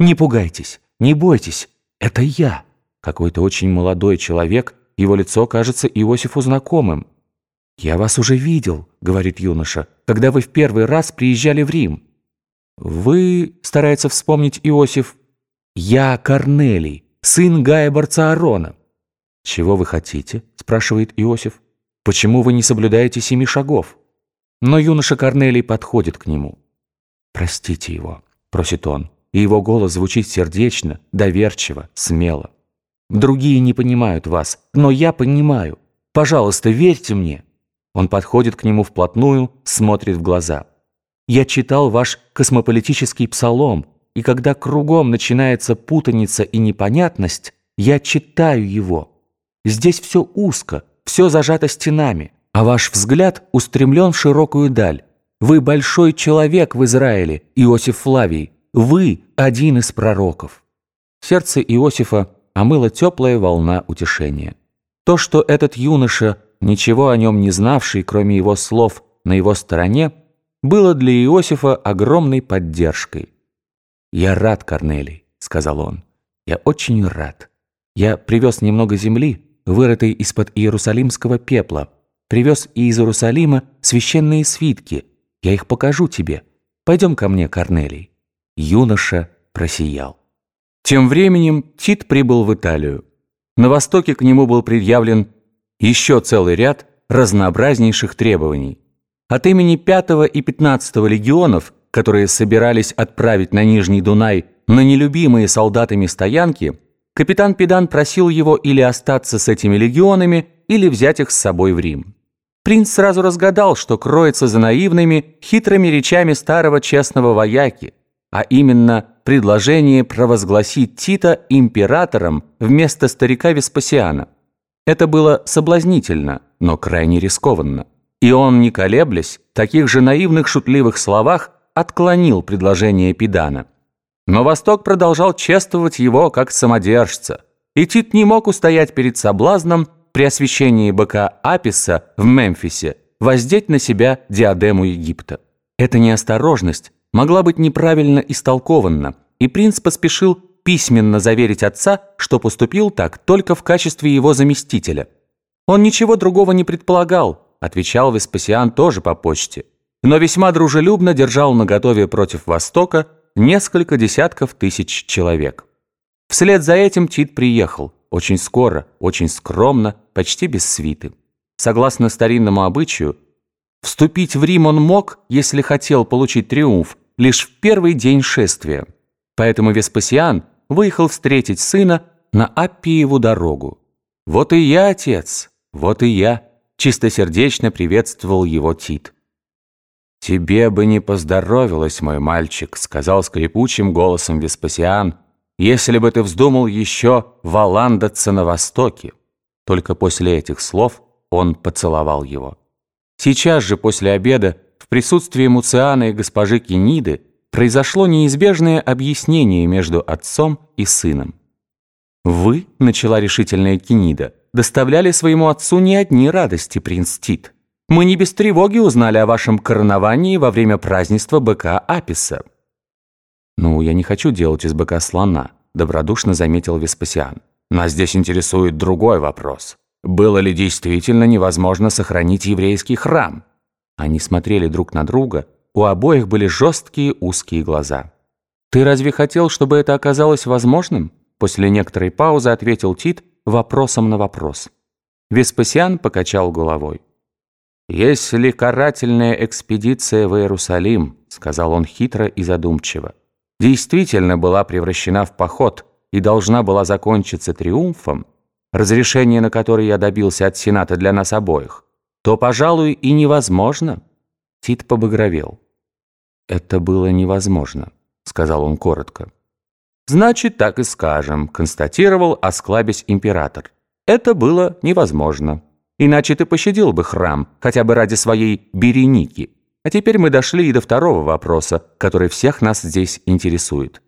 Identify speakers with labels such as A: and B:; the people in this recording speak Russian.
A: Не пугайтесь, не бойтесь, это я. Какой-то очень молодой человек, его лицо кажется Иосифу знакомым. «Я вас уже видел», — говорит юноша, «когда вы в первый раз приезжали в Рим». «Вы», — старается вспомнить Иосиф, «Я Корнелий, сын Гая Барцаарона». «Чего вы хотите?» — спрашивает Иосиф. «Почему вы не соблюдаете семи шагов?» Но юноша Корнелий подходит к нему. «Простите его», — просит он, и его голос звучит сердечно, доверчиво, смело. «Другие не понимают вас, но я понимаю. Пожалуйста, верьте мне». Он подходит к нему вплотную, смотрит в глаза. «Я читал ваш космополитический псалом, и когда кругом начинается путаница и непонятность, я читаю его. Здесь все узко, все зажато стенами, а ваш взгляд устремлен в широкую даль. Вы большой человек в Израиле, Иосиф Флавий. Вы один из пророков». Сердце Иосифа омыла теплая волна утешения. То, что этот юноша, ничего о нем не знавший, кроме его слов, на его стороне, было для Иосифа огромной поддержкой. «Я рад, Корнелий», — сказал он. «Я очень рад. Я привез немного земли, вырытой из-под иерусалимского пепла, привез из Иерусалима священные свитки. Я их покажу тебе. Пойдем ко мне, Корнелий». Юноша просиял. Тем временем Тит прибыл в Италию. На востоке к нему был предъявлен еще целый ряд разнообразнейших требований. От имени 5 и 15 легионов которые собирались отправить на Нижний Дунай на нелюбимые солдатами стоянки, капитан Педан просил его или остаться с этими легионами, или взять их с собой в Рим. Принц сразу разгадал, что кроется за наивными, хитрыми речами старого честного вояки, а именно предложение провозгласить Тита императором вместо старика Веспасиана. Это было соблазнительно, но крайне рискованно. И он, не колеблясь, в таких же наивных шутливых словах отклонил предложение Педана. Но Восток продолжал чествовать его как самодержца, и Тит не мог устоять перед соблазном при освящении быка Аписа в Мемфисе воздеть на себя диадему Египта. Эта неосторожность могла быть неправильно истолкована, и принц поспешил письменно заверить отца, что поступил так только в качестве его заместителя. Он ничего другого не предполагал, отвечал Веспасиан тоже по почте но весьма дружелюбно держал наготове против Востока несколько десятков тысяч человек. Вслед за этим Тит приехал, очень скоро, очень скромно, почти без свиты. Согласно старинному обычаю, вступить в Рим он мог, если хотел получить триумф, лишь в первый день шествия. Поэтому Веспасиан выехал встретить сына на Аппиеву дорогу. «Вот и я, отец, вот и я», чистосердечно приветствовал его Тит. «Тебе бы не поздоровилось, мой мальчик», — сказал скрипучим голосом Веспасиан, «если бы ты вздумал еще валандаться на востоке». Только после этих слов он поцеловал его. Сейчас же после обеда в присутствии Муциана и госпожи Кениды произошло неизбежное объяснение между отцом и сыном. «Вы», — начала решительная Кенида, — «доставляли своему отцу не одни радости, принц Тит». Мы не без тревоги узнали о вашем короновании во время празднества быка Аписа». «Ну, я не хочу делать из быка слона», — добродушно заметил Веспасиан. «Нас здесь интересует другой вопрос. Было ли действительно невозможно сохранить еврейский храм?» Они смотрели друг на друга, у обоих были жесткие узкие глаза. «Ты разве хотел, чтобы это оказалось возможным?» После некоторой паузы ответил Тит вопросом на вопрос. Веспасиан покачал головой. «Если карательная экспедиция в Иерусалим, — сказал он хитро и задумчиво, — действительно была превращена в поход и должна была закончиться триумфом, разрешение на которое я добился от Сената для нас обоих, то, пожалуй, и невозможно». Тит побагровел. «Это было невозможно», — сказал он коротко. «Значит, так и скажем», — констатировал, осклабясь император. «Это было невозможно». Иначе ты пощадил бы храм, хотя бы ради своей Береники. А теперь мы дошли и до второго вопроса, который всех нас здесь интересует.